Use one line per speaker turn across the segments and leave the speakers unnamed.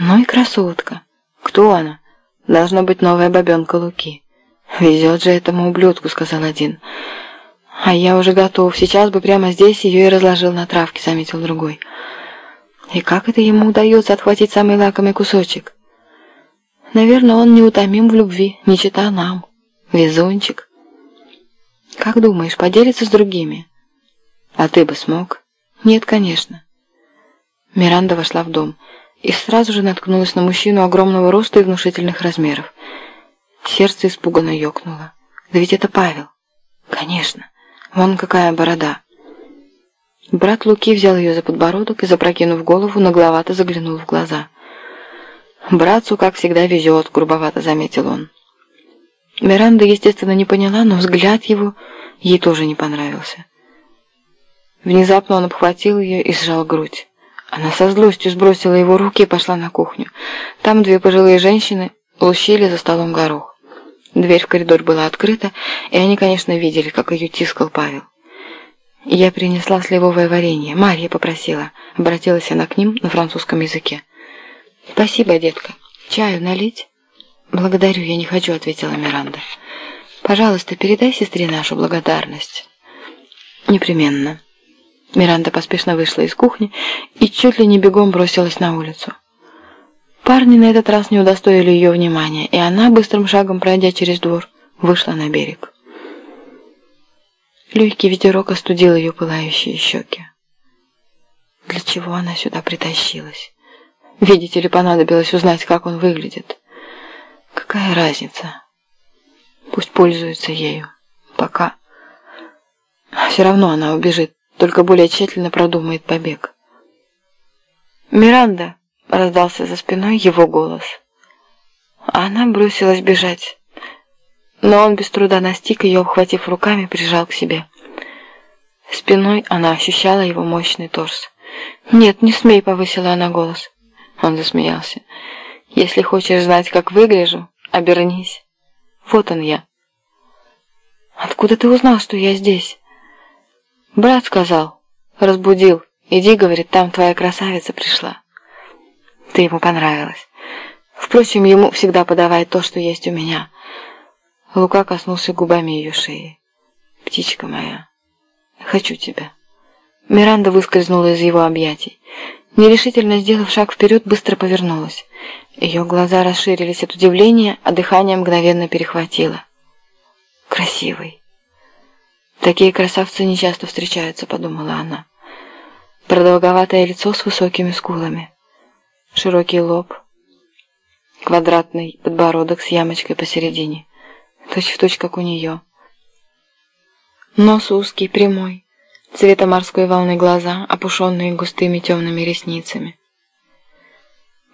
Ну и красотка. Кто она? Должна быть новая бабенка Луки. Везет же этому ублюдку, сказал один. А я уже готов. Сейчас бы прямо здесь ее и разложил на травке, заметил другой. И как это ему удается отхватить самый лакомый кусочек? Наверное, он неутомим в любви, не чита нам. Везунчик. Как думаешь, поделится с другими? А ты бы смог? Нет, конечно. Миранда вошла в дом и сразу же наткнулась на мужчину огромного роста и внушительных размеров. Сердце испуганно ёкнуло. Да ведь это Павел. Конечно. Вон какая борода. Брат Луки взял ее за подбородок и, запрокинув голову, нагловато заглянул в глаза. «Братцу, как всегда, везет», — грубовато заметил он. Миранда, естественно, не поняла, но взгляд его ей тоже не понравился. Внезапно он обхватил ее и сжал грудь. Она со злостью сбросила его руки и пошла на кухню. Там две пожилые женщины лущили за столом горох. Дверь в коридор была открыта, и они, конечно, видели, как ее тискал Павел. «Я принесла сливовое варенье. Марья попросила». Обратилась она к ним на французском языке. «Спасибо, детка. Чаю налить?» «Благодарю, я не хочу», — ответила Миранда. «Пожалуйста, передай сестре нашу благодарность». «Непременно». Миранда поспешно вышла из кухни и чуть ли не бегом бросилась на улицу. Парни на этот раз не удостоили ее внимания, и она, быстрым шагом пройдя через двор, вышла на берег. Легкий ветерок остудил ее пылающие щеки. Для чего она сюда притащилась? Видите ли, понадобилось узнать, как он выглядит. Какая разница? Пусть пользуется ею. Пока. Все равно она убежит только более тщательно продумает побег. «Миранда!» — раздался за спиной его голос. Она бросилась бежать, но он без труда настиг ее, обхватив руками, прижал к себе. Спиной она ощущала его мощный торс. «Нет, не смей!» — повысила она голос. Он засмеялся. «Если хочешь знать, как выгляжу, обернись. Вот он я». «Откуда ты узнал, что я здесь?» Брат сказал, разбудил. Иди, говорит, там твоя красавица пришла. Ты ему понравилась. Впрочем, ему всегда подавай то, что есть у меня. Лука коснулся губами ее шеи. Птичка моя, хочу тебя. Миранда выскользнула из его объятий. Нерешительно сделав шаг вперед, быстро повернулась. Ее глаза расширились от удивления, а дыхание мгновенно перехватило. Красивый. Такие красавцы нечасто встречаются, подумала она. Продолговатое лицо с высокими скулами, широкий лоб, квадратный подбородок с ямочкой посередине, точь в точь, как у нее. Нос узкий, прямой, цвета морской волны глаза, опушенные густыми темными ресницами.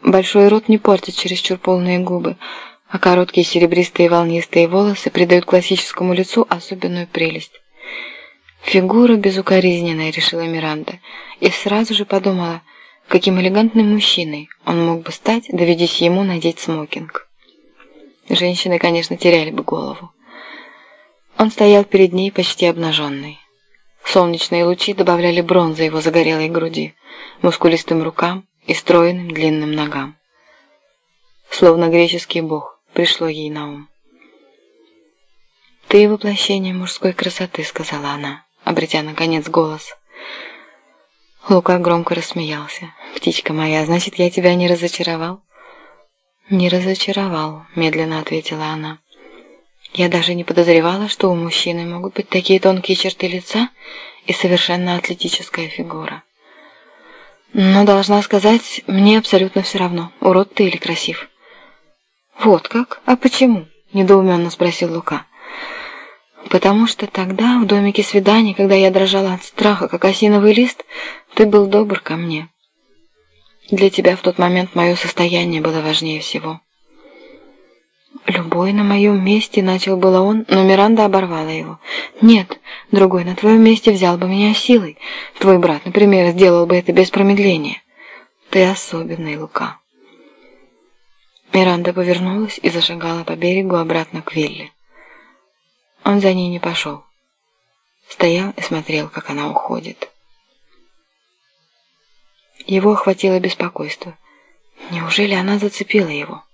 Большой рот не портит чересчур полные губы, а короткие серебристые волнистые волосы придают классическому лицу особенную прелесть. Фигура безукоризненная, решила Миранда, и сразу же подумала, каким элегантным мужчиной он мог бы стать, доведись ему надеть смокинг. Женщины, конечно, теряли бы голову. Он стоял перед ней почти обнаженный. Солнечные лучи добавляли бронзы его загорелой груди, мускулистым рукам и стройным длинным ногам. Словно греческий бог пришло ей на ум. «Ты воплощение мужской красоты», — сказала она обретя, наконец, голос. Лука громко рассмеялся. «Птичка моя, значит, я тебя не разочаровал?» «Не разочаровал», — медленно ответила она. «Я даже не подозревала, что у мужчины могут быть такие тонкие черты лица и совершенно атлетическая фигура. Но, должна сказать, мне абсолютно все равно, урод ты или красив». «Вот как? А почему?» — недоуменно спросил Лука. Потому что тогда, в домике свиданий, когда я дрожала от страха, как осиновый лист, ты был добр ко мне. Для тебя в тот момент мое состояние было важнее всего. «Любой на моем месте», — начал было он, но Миранда оборвала его. «Нет, другой на твоем месте взял бы меня силой. Твой брат, например, сделал бы это без промедления. Ты особенный, Лука». Миранда повернулась и зашагала по берегу обратно к вилле. Он за ней не пошел. Стоял и смотрел, как она уходит. Его охватило беспокойство. Неужели она зацепила его?